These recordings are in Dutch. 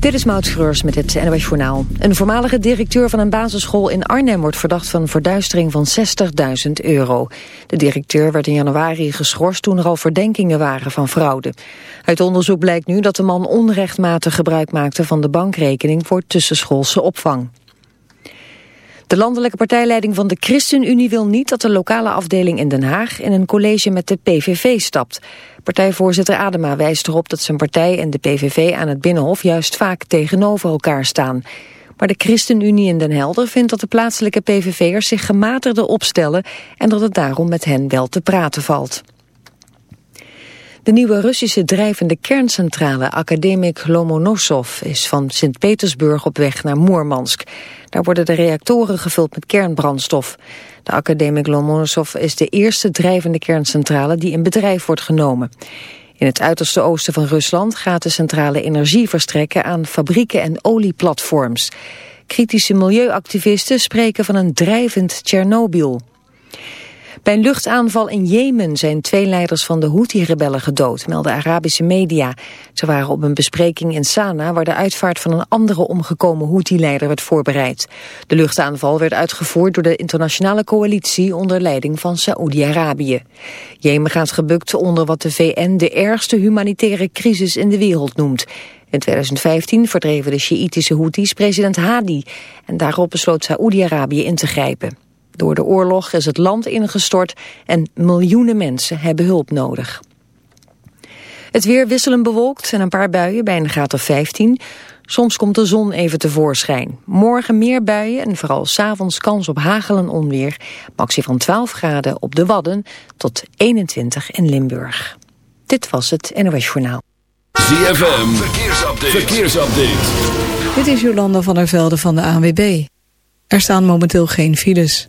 Dit is Maud Schreurs met het NOS Journaal. Een voormalige directeur van een basisschool in Arnhem wordt verdacht van verduistering van 60.000 euro. De directeur werd in januari geschorst toen er al verdenkingen waren van fraude. Uit onderzoek blijkt nu dat de man onrechtmatig gebruik maakte van de bankrekening voor tussenschoolse opvang. De landelijke partijleiding van de ChristenUnie wil niet dat de lokale afdeling in Den Haag in een college met de PVV stapt. Partijvoorzitter Adema wijst erop dat zijn partij en de PVV aan het Binnenhof juist vaak tegenover elkaar staan. Maar de ChristenUnie in Den Helder vindt dat de plaatselijke PVV'ers zich gematigder opstellen en dat het daarom met hen wel te praten valt. De nieuwe Russische drijvende kerncentrale Academic Lomonosov is van Sint-Petersburg op weg naar Moermansk. Daar worden de reactoren gevuld met kernbrandstof. De Academic Lomonosov is de eerste drijvende kerncentrale die in bedrijf wordt genomen. In het uiterste oosten van Rusland gaat de centrale energie verstrekken aan fabrieken en olieplatforms. Kritische milieuactivisten spreken van een drijvend Tsjernobyl. Bij een luchtaanval in Jemen zijn twee leiders van de Houthi-rebellen gedood, melden Arabische media. Ze waren op een bespreking in Sanaa waar de uitvaart van een andere omgekomen Houthi-leider werd voorbereid. De luchtaanval werd uitgevoerd door de internationale coalitie onder leiding van Saoedi-Arabië. Jemen gaat gebukt onder wat de VN de ergste humanitaire crisis in de wereld noemt. In 2015 verdreven de Sjiïtische Houthis president Hadi en daarop besloot Saoedi-Arabië in te grijpen. Door de oorlog is het land ingestort en miljoenen mensen hebben hulp nodig. Het weer wisselen bewolkt en een paar buien bij een graad of 15. Soms komt de zon even tevoorschijn. Morgen meer buien en vooral s'avonds kans op hagel en onweer. Maxi van 12 graden op de Wadden tot 21 in Limburg. Dit was het NOS Journaal. ZFM, verkeersupdate. verkeersupdate. Dit is Jolanda van der Velde van de ANWB. Er staan momenteel geen files.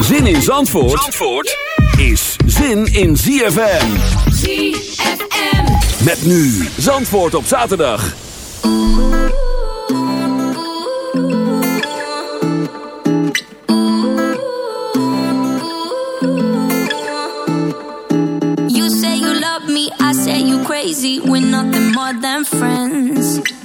Zin in Zandvoort, Zandvoort is zin in ZFM. ZFM. Met nu Zandvoort op zaterdag. You say you love me, I say you crazy. We're nothing more than friends.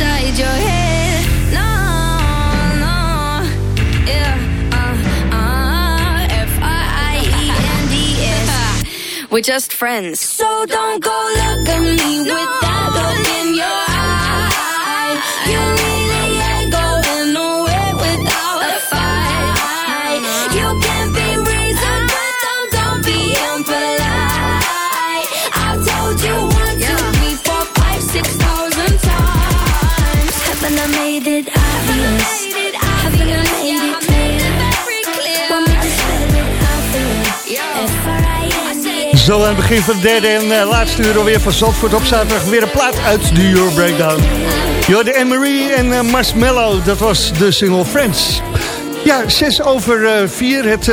Inside your head. No, no. Yeah. Uh, uh. We're just friends. So don't go look at me with Zo aan het begin van de derde en eh, laatste uur alweer van Zandvoort op zaterdag. Weer een plaat uit de Euro Breakdown. Jorde Emery en eh, Marshmallow, dat was de single Friends. Ja, zes over eh, vier, het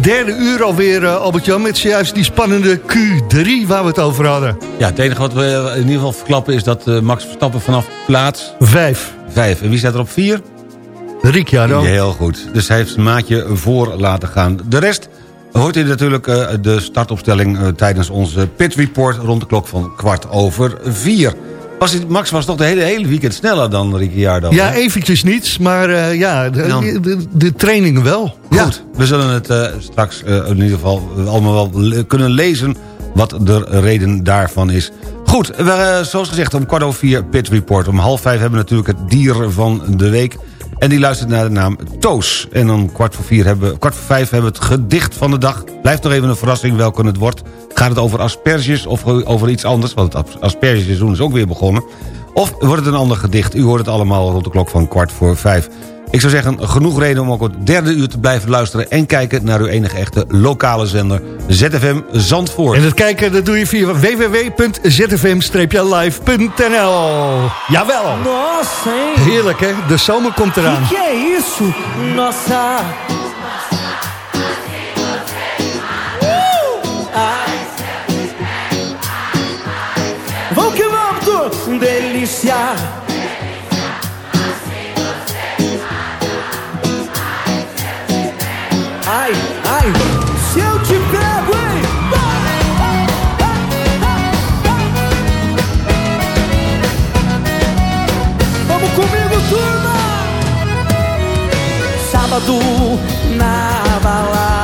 derde uur alweer, Albert-Jan... met zojuist die spannende Q3 waar we het over hadden. Ja, het enige wat we in ieder geval verklappen is dat Max Verstappen vanaf plaats Vijf. 5. En wie staat er op 4? Ricciardo. Heel goed. Dus hij heeft zijn maatje voor laten gaan. De rest hoort u natuurlijk eh, de startopstelling eh, tijdens onze pit report rond de klok van kwart over vier. Was het, Max was toch de hele, hele weekend sneller dan Ricciardo? Ja, hè? eventjes niets, maar eh, ja, de, de, de training wel. Ja. Goed, we zullen het straks in ieder geval allemaal wel le- kunnen lezen... wat de reden daarvan is. Goed, we, zoals gezegd om kwart over vier Pit Report. Om half vijf hebben we natuurlijk het dier van de week. En die luistert naar de naam Toos. En om kwart voor, vier hebben, kwart voor vijf hebben we het gedicht van de dag. Blijft nog even een verrassing welke het wordt. Gaat het over asperges of over iets anders? Want het aspergeseizoen is ook weer begonnen. Of wordt het een ander gedicht? U hoort het allemaal rond de klok van kwart voor vijf. Ik zou zeggen, genoeg reden om ook het derde uur te blijven luisteren... en kijken naar uw enige echte lokale zender ZFM Zandvoort. En het kijken dat doe je via www.zfm-live.nl Jawel, heerlijk hè, de zomer komt eraan. Que é isso? Nossa. Uh! Ai. Vamos que vamos, tu. Delícia. Ai, ai. Se eu te pego, hein? Vamos comigo, turma! Sábado na balada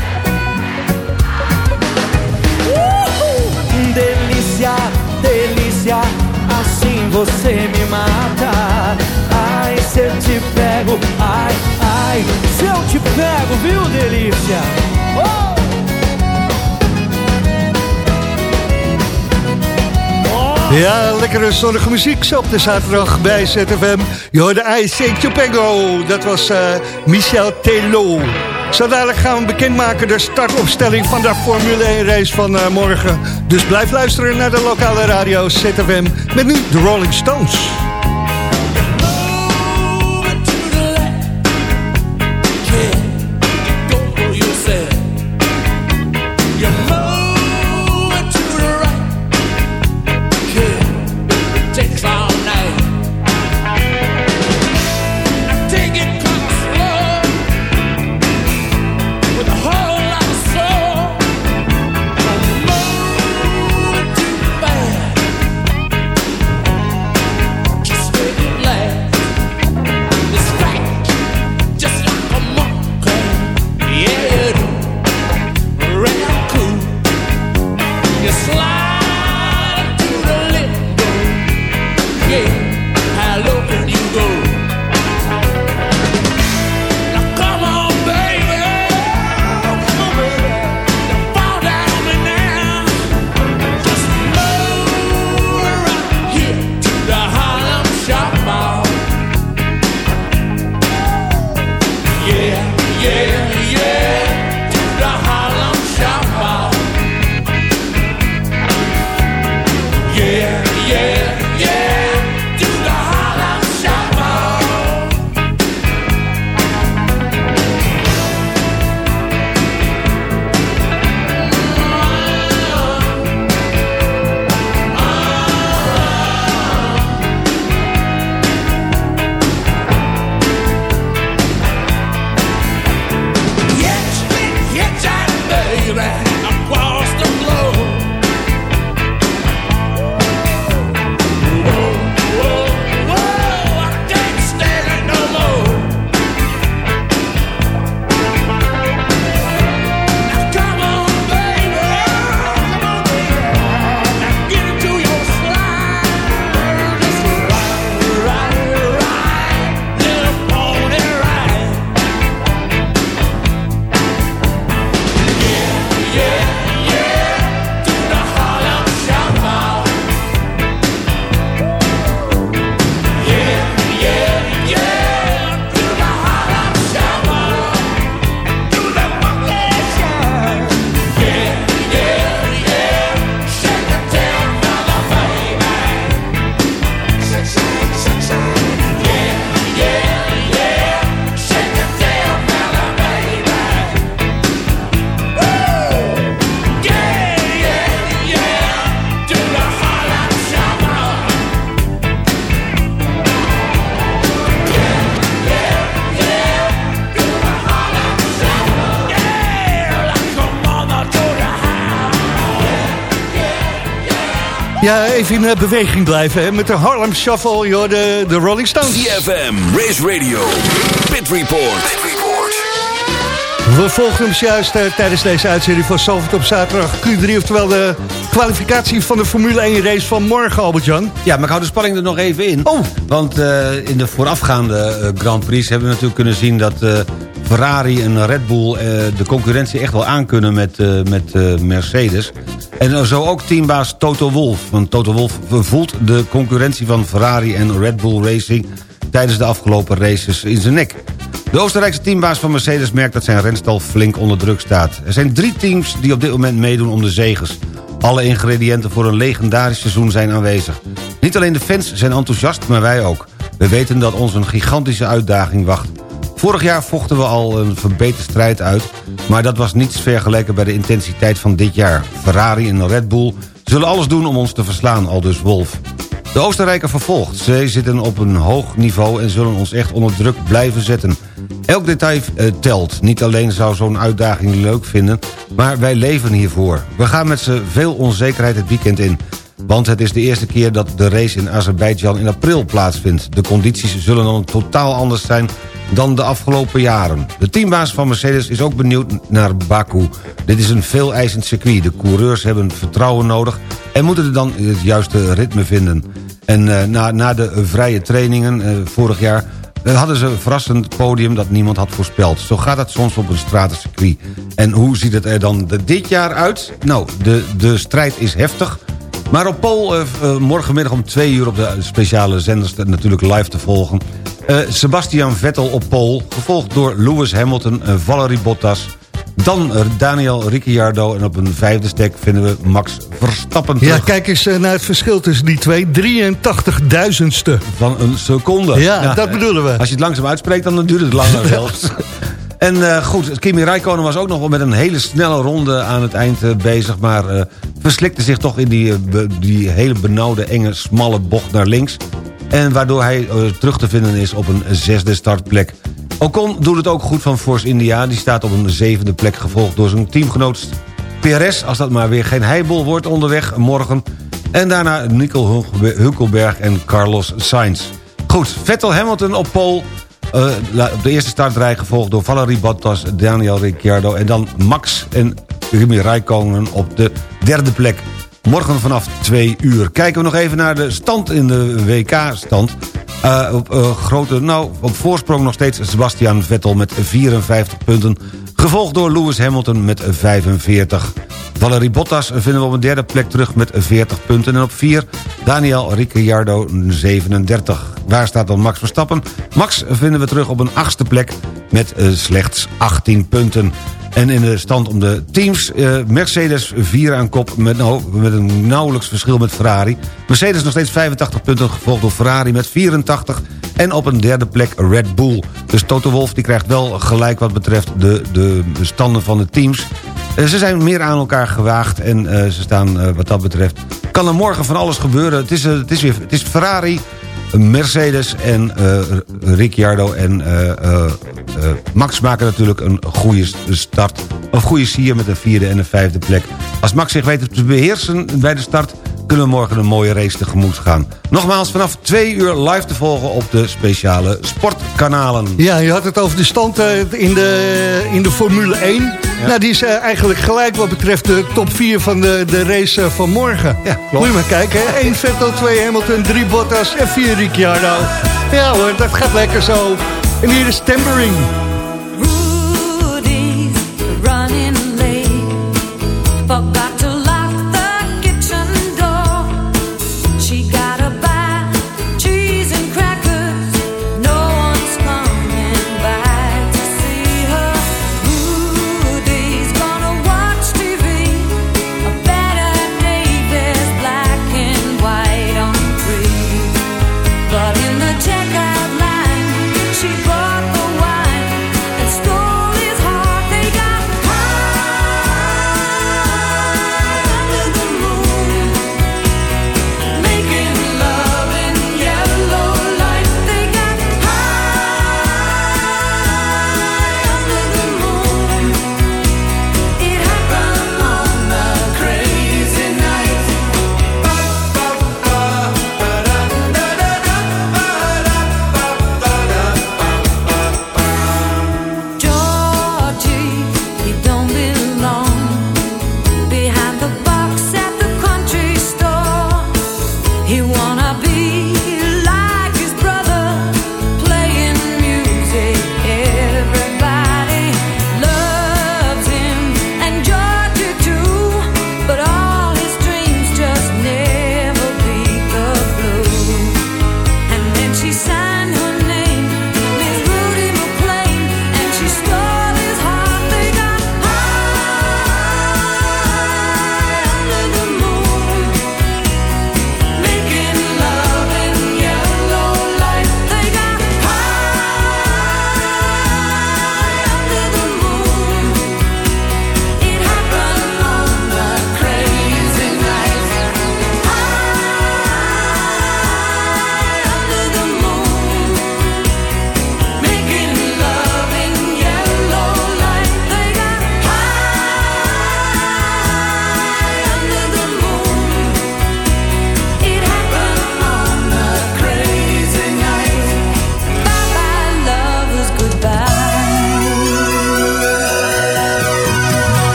mata. Ai, se eu te pego, ai, ai, se fogo, viu, delícia? Oh! Ja, lekkere zonnige muziek zo op de zaterdag bij ZFM. Je hoorde I Say Chupengo. Dat was eh, Michel Telo. Zo dadelijk gaan we bekendmaken de startopstelling van de Formule 1 race van eh, morgen. Dus blijf luisteren naar de lokale radio ZFM. Met nu de Rolling Stones. Slide Ja, even in eh, beweging blijven hè, met de Harlem Shuffle. Je hoorde de Rolling Stones. CFM, Race Radio, Pit Report. We volgen hem juist eh, tijdens deze uitzending van Salford op zaterdag Q3. Oftewel de kwalificatie van de Formule 1 race van morgen, Albert-Jan. Ja, maar ik hou de spanning er nog even in. Oh. Want eh, in de voorafgaande Grand Prix hebben we natuurlijk kunnen zien... dat eh, Ferrari en Red Bull eh, de concurrentie echt wel aankunnen met, eh, met eh, Mercedes. En zo ook teambaas Toto Wolff. Want Toto Wolff voelt de concurrentie van Ferrari en Red Bull Racing... tijdens de afgelopen races in zijn nek. De Oostenrijkse teambaas van Mercedes merkt dat zijn renstal flink onder druk staat. Er zijn drie teams die op dit moment meedoen om de zegers. Alle ingrediënten voor een legendarisch seizoen zijn aanwezig. Niet alleen de fans zijn enthousiast, maar wij ook. We weten dat ons een gigantische uitdaging wacht. Vorig jaar vochten we al een verbeterde strijd uit... maar dat was niets vergeleken bij de intensiteit van dit jaar. Ferrari en Red Bull zullen alles doen om ons te verslaan, aldus Wolf. De Oostenrijker vervolgt. Zij zitten op een hoog niveau en zullen ons echt onder druk blijven zetten. Elk detail eh, telt. Niet alleen zou zo'n uitdaging leuk vinden, maar wij leven hiervoor. We gaan met z'n veel onzekerheid het weekend in. Want het is de eerste keer dat de race in Azerbeidzjan in april plaatsvindt. De condities zullen dan totaal anders zijn dan de afgelopen jaren. De teambaas van Mercedes is ook benieuwd naar Baku. Dit is een veel eisend circuit. De coureurs hebben vertrouwen nodig en moeten er dan het juiste ritme vinden. En uh, na, na de vrije trainingen uh, vorig jaar eh, hadden ze een verrassend podium dat niemand had voorspeld. Zo gaat het soms op een stratencircuit. En hoe ziet het er dan dit jaar uit? Nou, de, de strijd is heftig. Maar op Pol, eh, eh, morgenmiddag om twee uur op de speciale zenders... natuurlijk live te volgen. Eh, Sebastian Vettel op Pol, gevolgd door Lewis Hamilton, en Valerie Bottas... Dan Daniel Ricciardo en op een vijfde stek vinden we Max Verstappen Ja, kijk eens naar het verschil tussen die twee. 83.000ste. Van een seconde. Ja, dat bedoelen we. Als je het langzaam uitspreekt, dan duurt het langer zelfs. En eh, goed, Kimi Räikkönen was ook nog wel met een hele snelle ronde aan het eind eh, bezig... maar eh, verslikte zich toch in die, die hele benauwde, enge, smalle bocht naar links... en waardoor hij terug te vinden is op een zesde startplek. Ocon doet het ook goed van Force India. Die staat op een zevende plek gevolgd door zijn teamgenoot PRS... als dat maar weer geen heibel wordt onderweg morgen... En daarna Nico Hulkenberg en Carlos Sainz. Goed, Vettel Hamilton op pole. Eh, op de eerste startrij gevolgd door Valerie Bottas, Daniel Ricciardo... en dan Max en Kimi Räikkönen op de derde plek. Morgen vanaf twee uur. Kijken we nog even naar de stand in de WK-stand. Eh, op, eh, grote, nou, op voorsprong nog steeds Sebastian Vettel met 54 punten. Gevolgd door Lewis Hamilton met 45. Valerie Bottas vinden we op een derde plek terug met 40 punten. En op 4 Daniel Ricciardo 37. Daar staat dan Max Verstappen. Max vinden we terug op een achtste plek met eh, slechts 18 punten. En in de stand om de teams, eh, Mercedes 4 aan kop met, nou, met een nauwelijks verschil met Ferrari. Mercedes nog steeds 85 punten, gevolgd door Ferrari met 84. En op een derde plek Red Bull. Dus Toto Wolff die krijgt wel gelijk wat betreft de, de standen van de teams. Eh, ze zijn meer aan elkaar gewaagd en eh, ze staan eh, wat dat betreft... kan er morgen van alles gebeuren. Het is, eh, het is, weer, het is Ferrari, Mercedes en eh, Ricciardo en eh, eh, Max maken natuurlijk een goede start. Of goede sier met een vierde en een vijfde plek. Als Max zich weet te beheersen bij de start... kunnen we morgen een mooie race tegemoet gaan. Nogmaals, vanaf twee uur live te volgen op de speciale sportkanalen. Ja, je had het over de stand eh, in, de, in de Formule 1. Nou, die is eh, eigenlijk gelijk wat betreft de top 4 van de, de race eh, van morgen. Ja. Moet je maar kijken, hè? 1 Vettel, 2 Hamilton, 3 Bottas en 4 Ricciardo. Ja hoor, dat gaat lekker zo. En hier is Tambourine.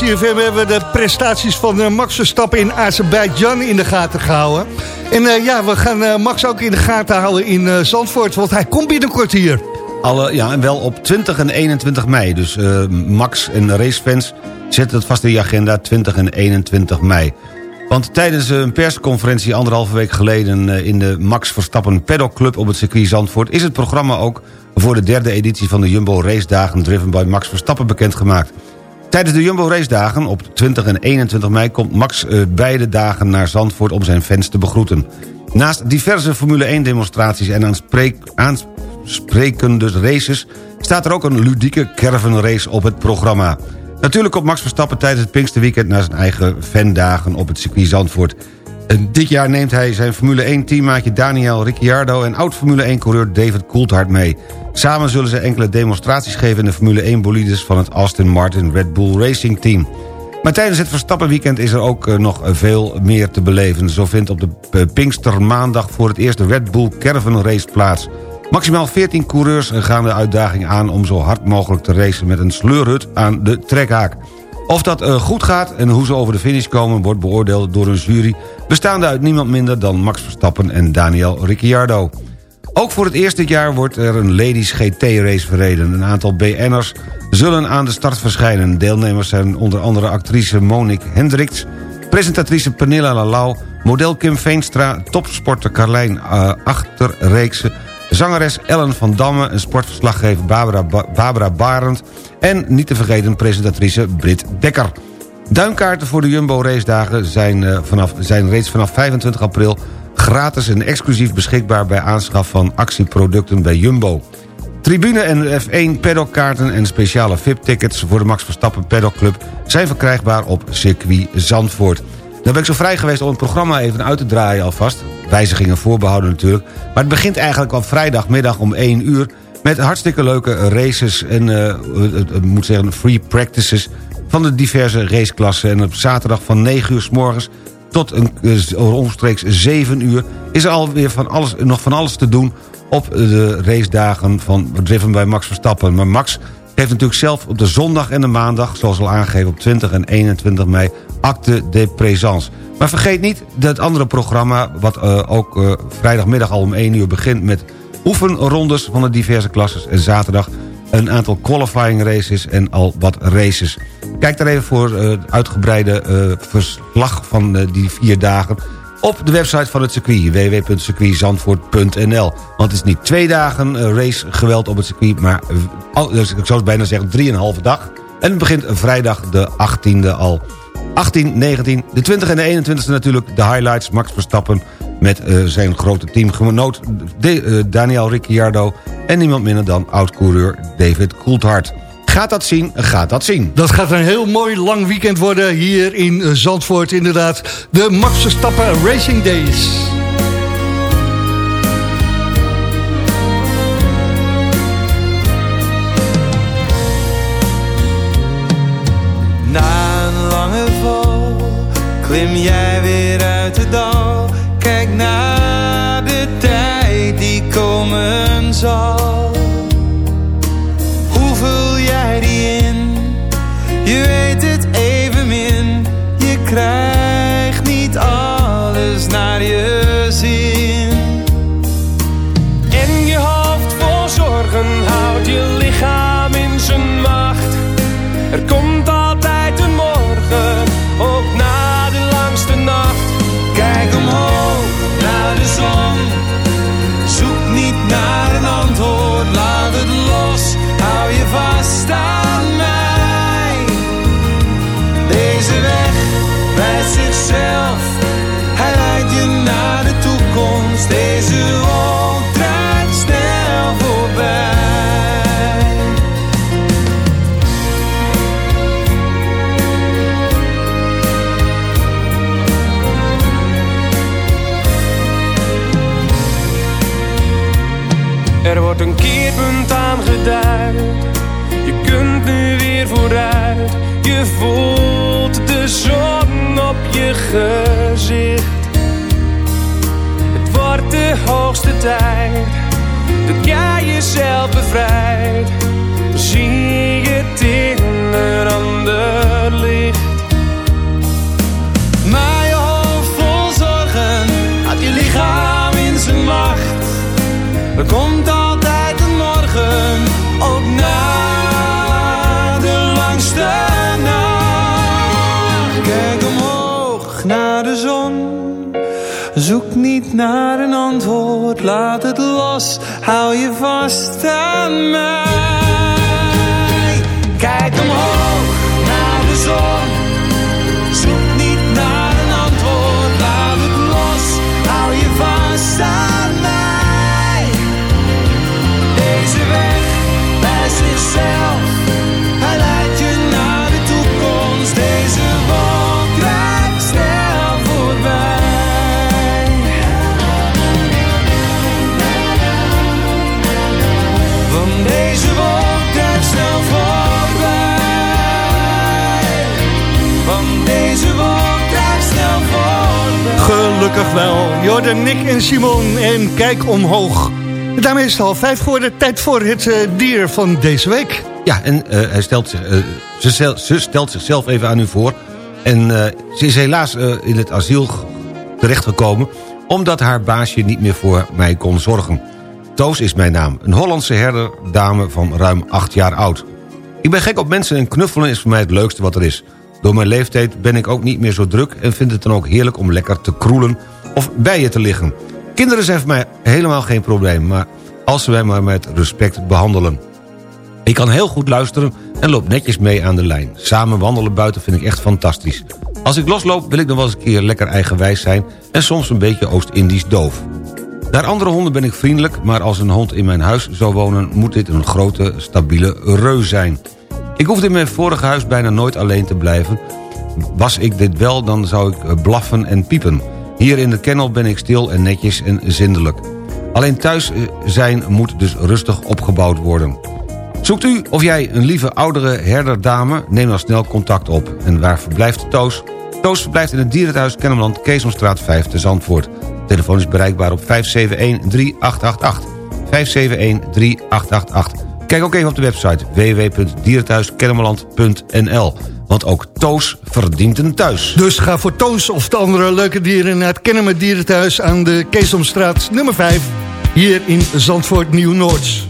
CFM hebben we de prestaties van eh, Max Verstappen in Azerbeidzjan in de gaten gehouden. En eh, ja, we gaan eh, Max ook in de gaten houden in Zandvoort, want hij komt binnenkort hier. Alle, ja, en wel op 20 en 21 mei. Dus Max en racefans zetten het vast in je agenda 20 en 21 mei. Want tijdens een persconferentie anderhalve week geleden... in de Max Verstappen Paddock Club op het circuit Zandvoort... is het programma ook voor de derde editie van de Jumbo Race Dagen... driven by Max Verstappen bekendgemaakt. Tijdens de Jumbo Race Dagen op 20 en 21 mei... komt Max eh, beide dagen naar Zandvoort om zijn fans te begroeten. Naast diverse Formule 1 demonstraties en aanspreek, aansprekende races... staat er ook een ludieke caravanrace op het programma. Natuurlijk komt Max Verstappen tijdens het Pinksterweekend... naar zijn eigen fandagen op het circuit Zandvoort. En dit jaar neemt hij zijn Formule 1-teammaatje Daniel Ricciardo... en oud-Formule 1-coureur David Coulthard mee. Samen zullen ze enkele demonstraties geven... in de Formule 1-bolides van het Aston Martin Red Bull Racing Team. Maar tijdens het Verstappenweekend is er ook eh, nog veel meer te beleven. Zo vindt op de eh, Pinkstermaandag voor het eerst de Red Bull Caravan Race plaats. Maximaal 14 coureurs gaan de uitdaging aan om zo hard mogelijk te racen... met een sleurhut aan de trekhaak. Of dat eh, goed gaat en hoe ze over de finish komen... wordt beoordeeld door een jury... bestaande uit niemand minder dan Max Verstappen en Daniel Ricciardo. Ook voor het eerst dit jaar wordt er een Ladies GT-race verreden. Een aantal BN'ers zullen aan de start verschijnen. Deelnemers zijn onder andere actrice Monique Hendricks... presentatrice Pernilla Lalau, model Kim Veenstra... topsporter Carlijn uh, Achterreekse... zangeres Ellen van Damme sportverslaggever Barbara, ba Barbara Barend... en niet te vergeten presentatrice Britt Dekker. Duinkaarten voor de Jumbo racedagen zijn, uh, vanaf, zijn reeds vanaf 25 april gratis en exclusief beschikbaar bij aanschaf van actieproducten bij Jumbo. Tribune en F1 paddockkaarten en speciale VIP-tickets voor de Max Verstappen Paddock Club zijn verkrijgbaar op circuit Zandvoort. Dan ben ik zo vrij geweest om het programma even uit te draaien alvast. Wijzigingen voorbehouden natuurlijk. Maar het begint eigenlijk al vrijdagmiddag om 1 uur... met hartstikke leuke races en, uh, moet zeggen, free practices... van de diverse raceklassen. En op zaterdag van 9 uur s morgens tot een, uh, omstreeks 7 uur... is er alweer van alles, nog van alles te doen op de racedagen van Driven bij Max Verstappen. Maar Max heeft natuurlijk zelf op de zondag en de maandag... zoals al aangegeven op 20 en 21 mei, acte de présence. Maar vergeet niet dat andere programma... wat uh, ook uh, vrijdagmiddag al om 1 uur begint met oefenrondes van de diverse klasses... en zaterdag een aantal qualifying races en al wat races. Kijk daar even voor uh, het uitgebreide verslag van die vier dagen op de website van het circuit, www.circuitzandvoort.nl. Want het is niet twee dagen uh, racegeweld op het circuit, maar dus ik zou bijna zeggen drieënhalve dag. En het begint vrijdag de 18e al. 18, 19, de 20 en de 21e natuurlijk de highlights. Max Verstappen met uh, zijn grote teamgenoot uh, Daniel Ricciardo... en niemand minder dan oud-coureur David Coulthard. Gaat dat zien, gaat dat zien. Dat gaat een heel mooi lang weekend worden hier in Zandvoort. Inderdaad, de Max Verstappen Racing Days. Klim jij weer uit de dal. Kijk naar de tijd die komen zal. Gelukkig wel. Jordan, Nick en Simon en kijk omhoog. Daarmee is het al vijf geworden. Tijd voor het uh, dier van deze week. Ja, en uh, hij stelt uh, ze, ze, stelt zichzelf even aan u voor. En ze is helaas in het asiel terechtgekomen... omdat haar baasje niet meer voor mij kon zorgen. Toos is mijn naam. Een Hollandse herderdame van ruim acht jaar oud. Ik ben gek op mensen en knuffelen is voor mij het leukste wat er is. Door mijn leeftijd ben ik ook niet meer zo druk... en vind het dan ook heerlijk om lekker te kroelen of bij je te liggen. Kinderen zijn voor mij helemaal geen probleem... maar als ze mij maar met respect behandelen. Ik kan heel goed luisteren en loop netjes mee aan de lijn. Samen wandelen buiten vind ik echt fantastisch. Als ik losloop wil ik nog wel eens een keer lekker eigenwijs zijn... en soms een beetje Oost-Indisch doof. Naar andere honden ben ik vriendelijk... maar als een hond in mijn huis zou wonen... moet dit een grote, stabiele reus zijn. Ik hoefde in mijn vorige huis bijna nooit alleen te blijven. Was ik dit wel, dan zou ik blaffen en piepen. Hier in de kennel ben ik stil en netjes en zindelijk. Alleen thuis zijn moet dus rustig opgebouwd worden. Zoekt u of jij een lieve oudere herderdame? Neem dan snel contact op. En waar verblijft Toos? Toos verblijft in het dierenthuis Kennemerland, Keesomstraat 5 te Zandvoort. Telefoon is bereikbaar op 571-3888. Kijk ook even op de website www.dierenthuiskennemerland.nl. Want ook Toos verdient een thuis. Dus ga voor Toos of de andere leuke dieren naar het Kennemer Dierenthuis aan de Keesomstraat nummer 5. Hier in Zandvoort Nieuw-Noord.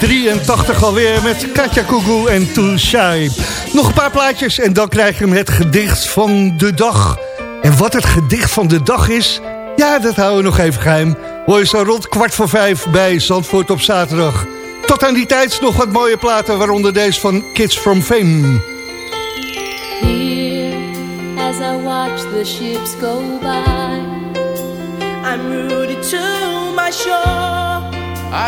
1983 alweer met Katja Kugu en Too. Nog een paar plaatjes en dan krijgen we het gedicht van de dag. En wat het gedicht van de dag is, ja, dat houden we nog even geheim. Hoor je zo rond kwart voor vijf bij Zandvoort op zaterdag. Tot aan die tijd nog wat mooie platen, waaronder deze van Kids from Fame. Here, as I watch the ships go by, I'm rooted to my shore.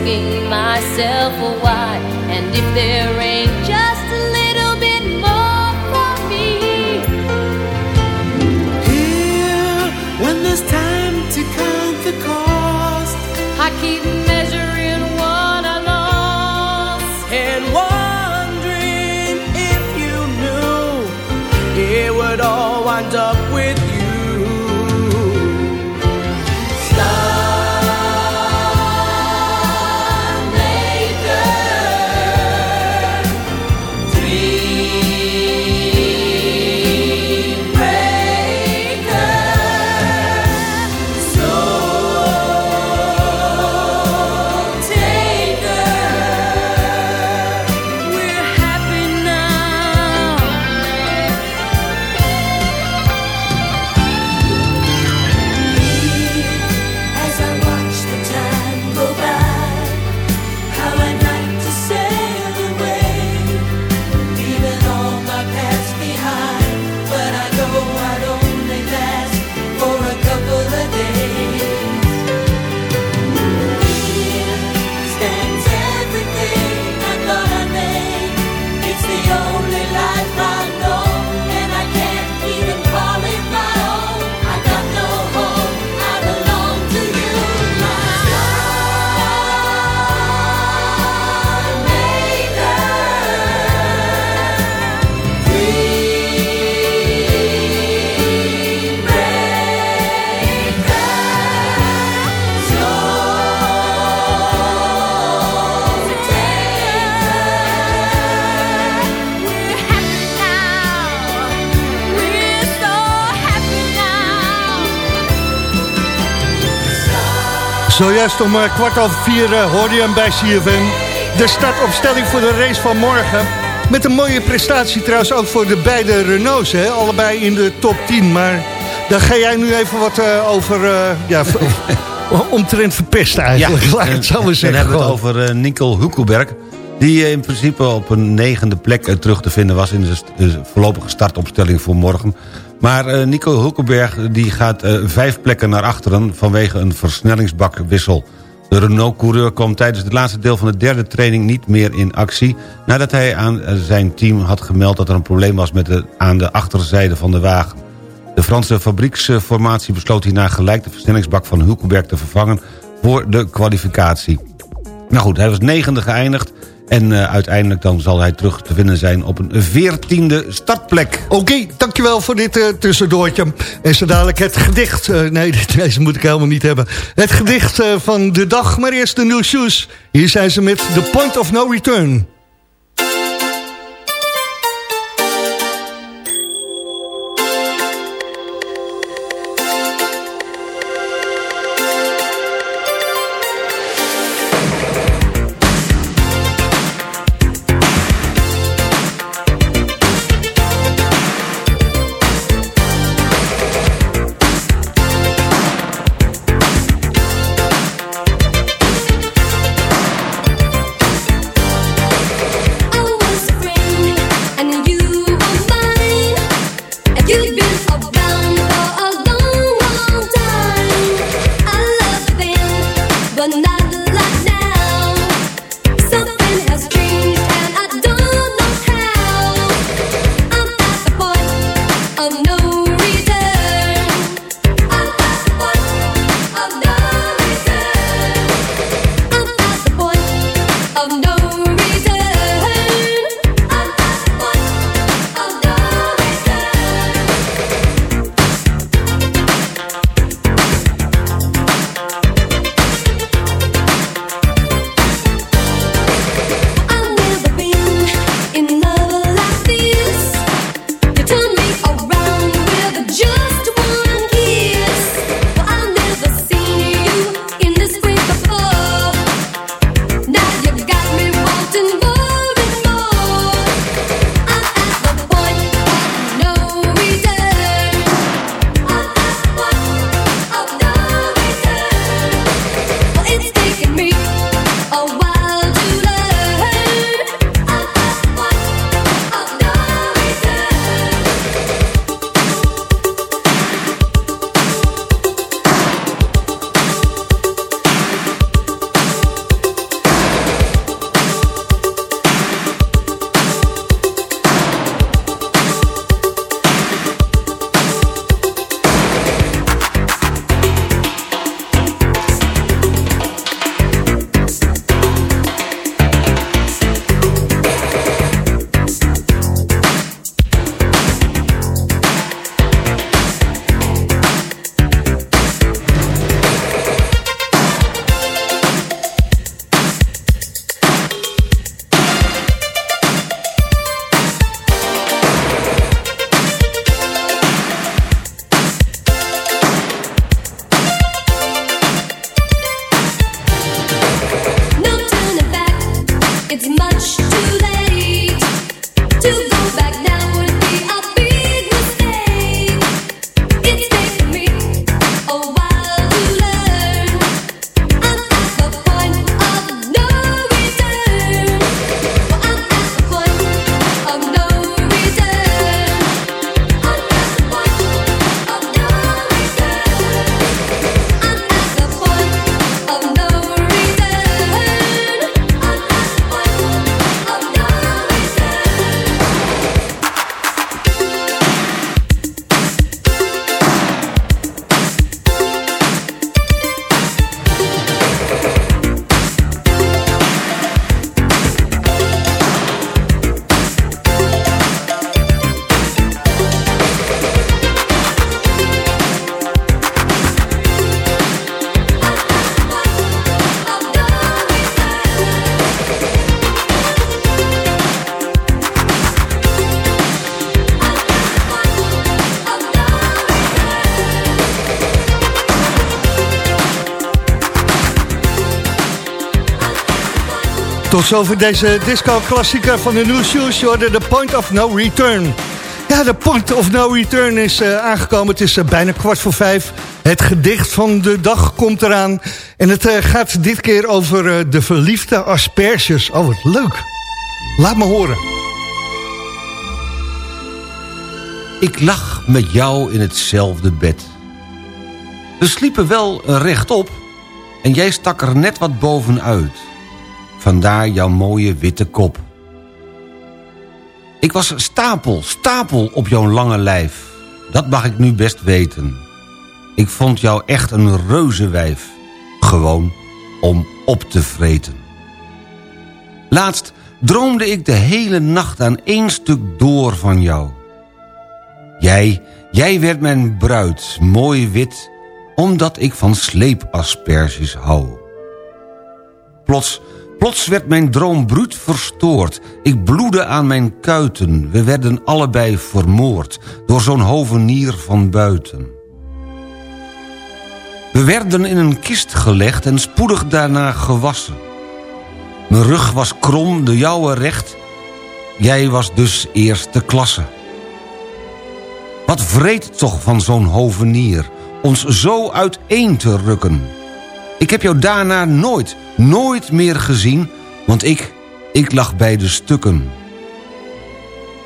asking myself why. And if there ain't just a little bit more for me, Here, when there's time to count the cost, I keep measuring what I lost. and wondering if you knew it would all wind up Zojuist om eh, kwart over vier eh, hoorde je hem bij CFM. De startopstelling voor de race van morgen. Met een mooie prestatie trouwens ook voor de beide Renaults. Hè? Allebei in de top 10. Maar daar ga jij nu even wat eh, over... eh, ja, omtrent verpesten eigenlijk. Laat ik het zo maar dan zeggen. hebben we het gewoon. over uh, Nikkel Hukkelberg... die in principe op een negende plek terug te vinden was... in de voorlopige startopstelling voor morgen. Maar eh, Nico Hulkenberg die gaat eh, vijf plekken naar achteren... vanwege een versnellingsbakwissel. De Renault-coureur kwam tijdens het laatste deel van de derde training... niet meer in actie... nadat hij aan zijn team had gemeld... dat er een probleem was met de, aan de achterzijde van de wagen. De Franse fabrieksformatie besloot hierna gelijk de versnellingsbak van Hulkenberg te vervangen voor de kwalificatie. Nou goed, hij was negende geëindigd en eh, uiteindelijk dan zal hij terug te vinden zijn op een veertiende startplek. Oké, dankjewel voor dit eh, tussendoortje. En zo dadelijk het gedicht. eh, nee, deze moet ik helemaal niet hebben. Het gedicht van de dag, maar eerst de New Shoes. Hier zijn ze met The Point of No Return. Tot zover deze disco-klassieker van de New Shoes. Je The Point of No Return. Ja, de Point of No Return is uh, aangekomen. Het is uh, bijna kwart voor vijf. Het gedicht van de dag komt eraan. En het uh, gaat dit keer over de verliefde asperges. Oh, wat leuk. Laat me horen. Ik lag met jou in hetzelfde bed. We sliepen wel rechtop en jij stak er net wat bovenuit. Vandaar jouw mooie witte kop. Ik was stapel, stapel op jouw lange lijf. Dat mag ik nu best weten. Ik vond jou echt een reuzenwijf. Gewoon om op te vreten. Laatst droomde ik de hele nacht aan één stuk door van jou. Jij, jij werd mijn bruid, mooi wit, omdat ik van sleepasperges hou. Plots, plots werd mijn droom bruut verstoord. Ik bloedde aan mijn kuiten. We werden allebei vermoord door zo'n hovenier van buiten. We werden in een kist gelegd en spoedig daarna gewassen. Mijn rug was krom, de jouwe recht. Jij was dus eerste klasse. Wat vreet toch van zo'n hovenier, ons zo uiteen te rukken. Ik heb jou daarna nooit, nooit meer gezien, want ik, ik lag bij de stukken.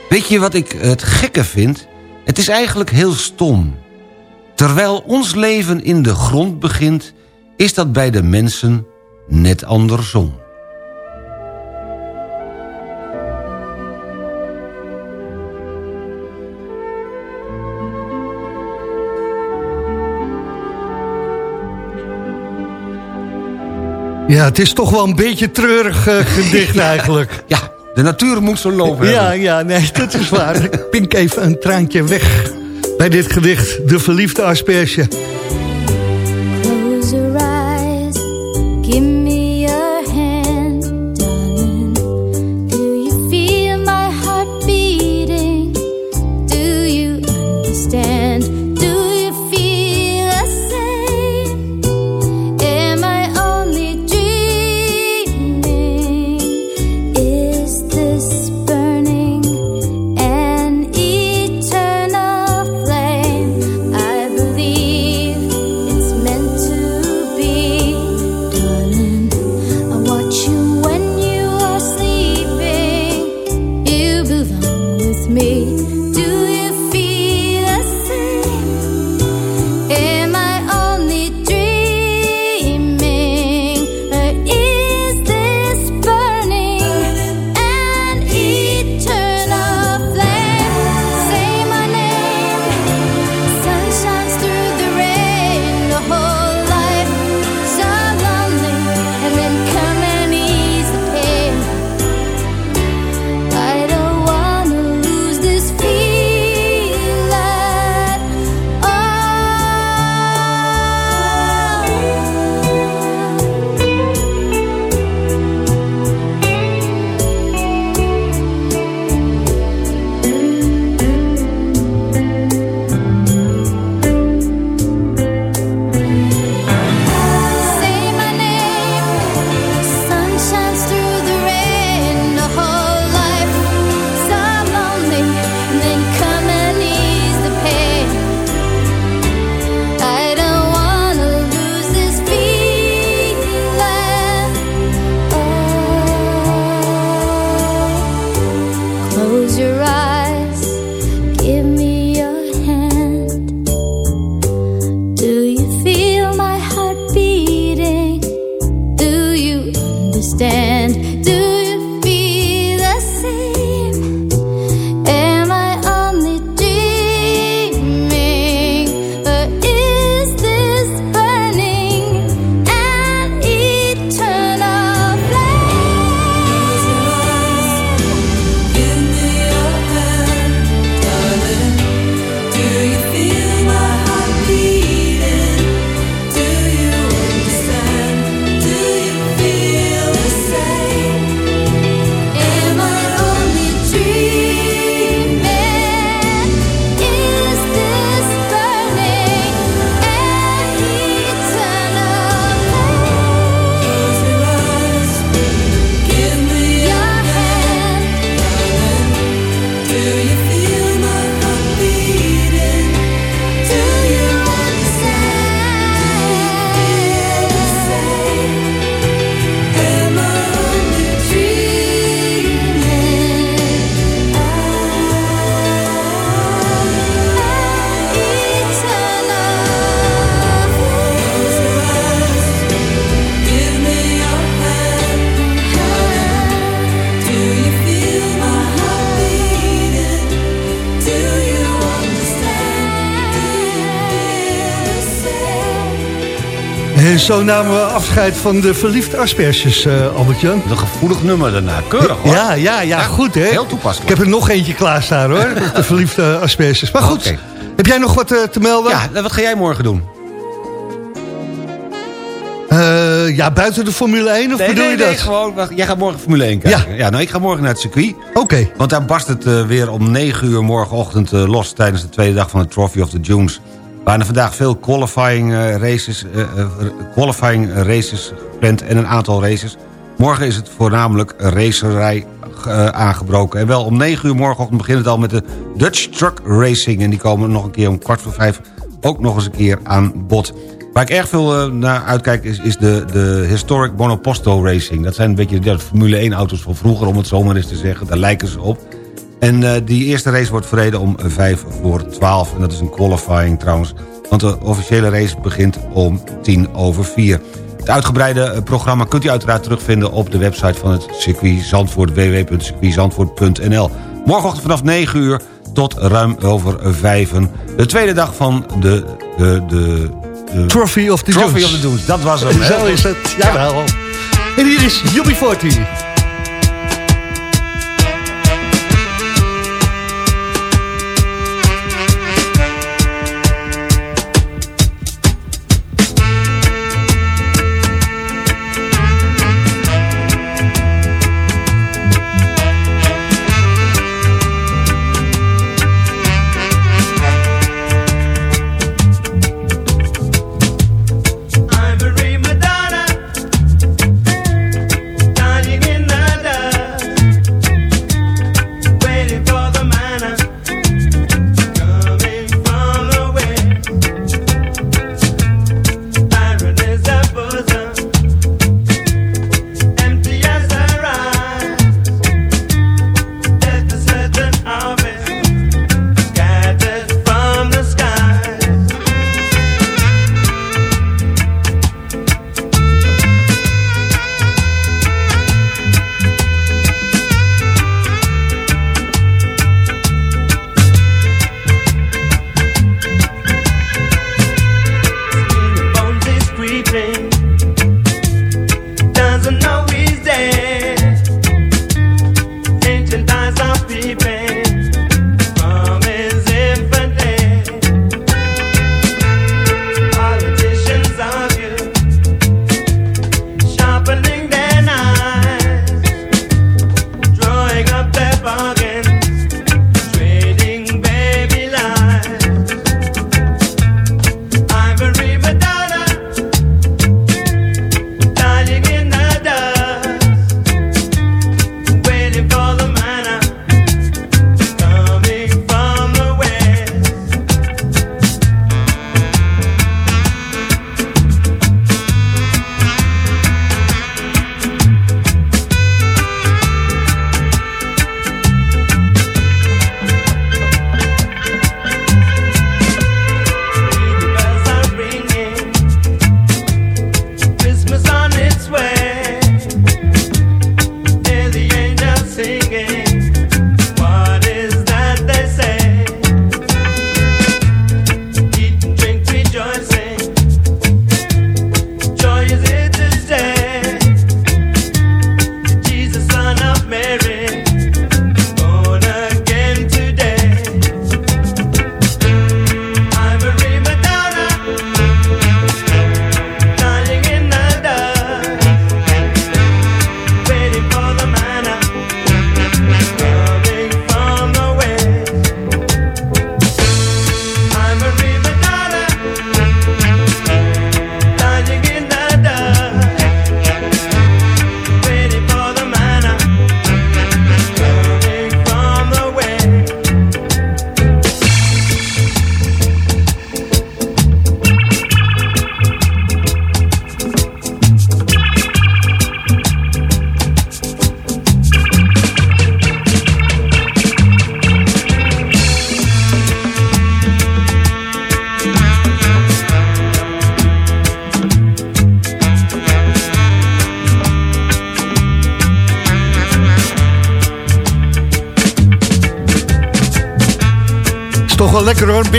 Weet je wat ik het gekke vind? Het is eigenlijk heel stom. Terwijl ons leven in de grond begint, is dat bij de mensen net andersom. Ja, het is toch wel een beetje treurig uh, gedicht eigenlijk. Ja, de natuur moet zo lopen Ja, hebben. ja, nee, dat is waar. Ik pink even een traantje weg bij dit gedicht. De verliefde asperge. Zo namen we afscheid van de verliefde asperges, eh Albert-Jan. Een gevoelig nummer daarna. Keurig hoor. Ja, ja, ja, goed hè. Heel toepasselijk. Ik heb er nog eentje klaarstaan hoor, de verliefde asperges. Maar goed, heb jij nog wat eh, te melden? Ja, wat ga jij morgen doen? Eh, ja, buiten de Formule 1 of Nee, bedoel nee, je nee, dat? gewoon, wacht, jij gaat morgen Formule 1 kijken. Ja. nou, ik ga morgen naar het circuit. Oké. Want daar barst het weer om 9 uur morgenochtend los... tijdens de tweede dag van de Trophy of the Dunes. Waren vandaag veel qualifying, eh, races, eh, eh, qualifying races gepland en een aantal races. Morgen is het voornamelijk racerij aangebroken. En wel om 9 uur morgenochtend begint het al met de Dutch Truck Racing. En die komen nog een keer om kwart voor vijf ook nog eens een keer aan bod. Waar ik erg veel naar uitkijk is, is de, de Historic Monoposto Racing. Dat zijn een beetje de Formule 1 auto's van vroeger, om het zo maar eens te zeggen. Daar lijken ze op. En eh, die eerste race wordt verreden om 5 voor 12. En dat is een qualifying trouwens. Want de officiële race begint om 10 over 4. Het uitgebreide eh, programma kunt u uiteraard terugvinden op de website van het circuit Zandvoort. www.circuitzandvoort.nl Morgenochtend vanaf 9 uur tot ruim over 5. De tweede dag van de... de, de, de Trophy of the Trophy Dunes. of the Dunes, dat was hem. Zo is het, jawel. En hier is Jubilee 40.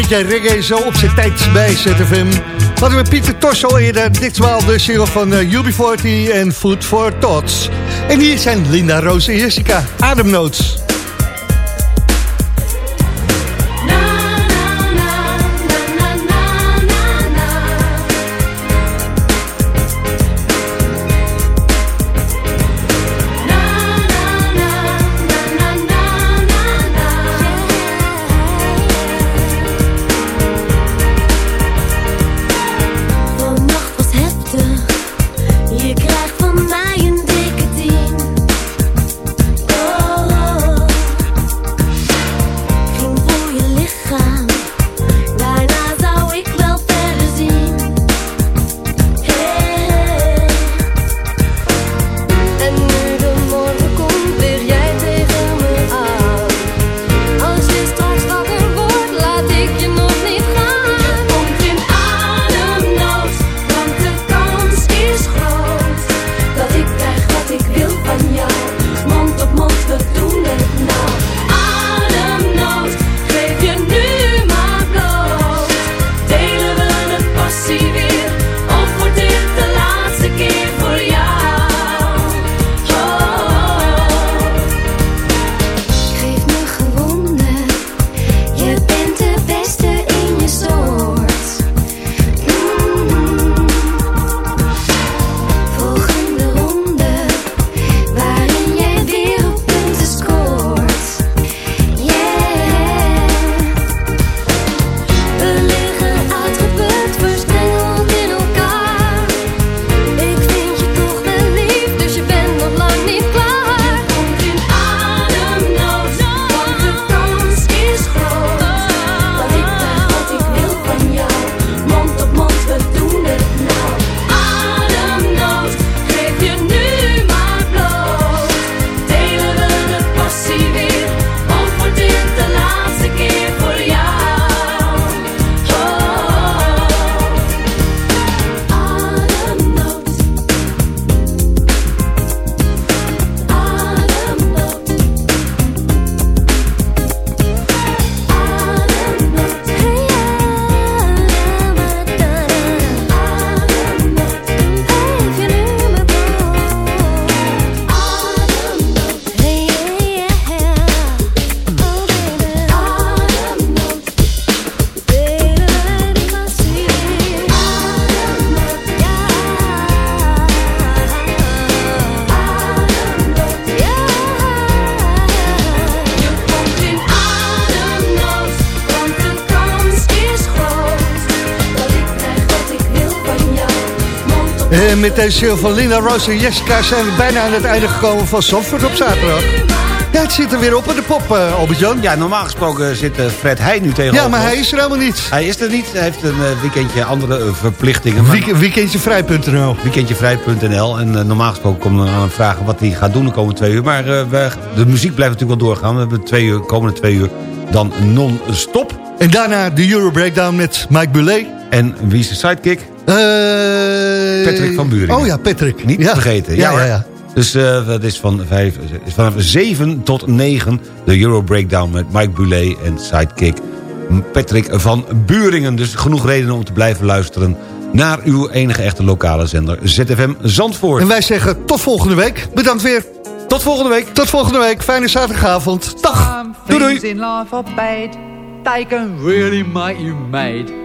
Beetje reggae zo op zijn tijd bij ZFM. Hadden we Pieter Tosh al eerder, ditmaal de single van uh, UB40 en Food for Thoughts. En hier zijn Linda, Roos en Jessica, Ademnotes. Met deze van Linda, Roos en Jessica zijn we bijna aan het einde gekomen van Zandvoort op zaterdag. Ja, het zit er weer op in de pop, uh, Albert-Jan. Ja, normaal gesproken zit eh, Fred Heij nu tegenover Ja, maar hij is er helemaal niet. Hij is er niet. Hij heeft een eh, weekendje andere verplichtingen. Week, weekendjevrij.nl weekendjevrij.nl. En normaal gesproken komen we aan vragen wat hij gaat doen de komende twee uur. Maar we- de muziek blijft natuurlijk wel doorgaan. We hebben twee uur, komende twee uur dan non-stop. En daarna de Euro Breakdown met Mike Bulet. En wie is de sidekick? Eh, Patrick van Buringen. Oh ja, Patrick. Niet ja. vergeten. Ja, ja, ja. Dus eh, dat is van vijf, is vanaf 7 tot 9 de Euro Breakdown met Mike Bulet en sidekick Patrick van Buringen. Dus genoeg redenen om te blijven luisteren naar uw enige echte lokale zender ZFM Zandvoort. En wij zeggen tot volgende week. Bedankt weer. Tot volgende week. Tot volgende week. Fijne zaterdagavond. Dag. Doei doei. in life are bad. They can really make you mad.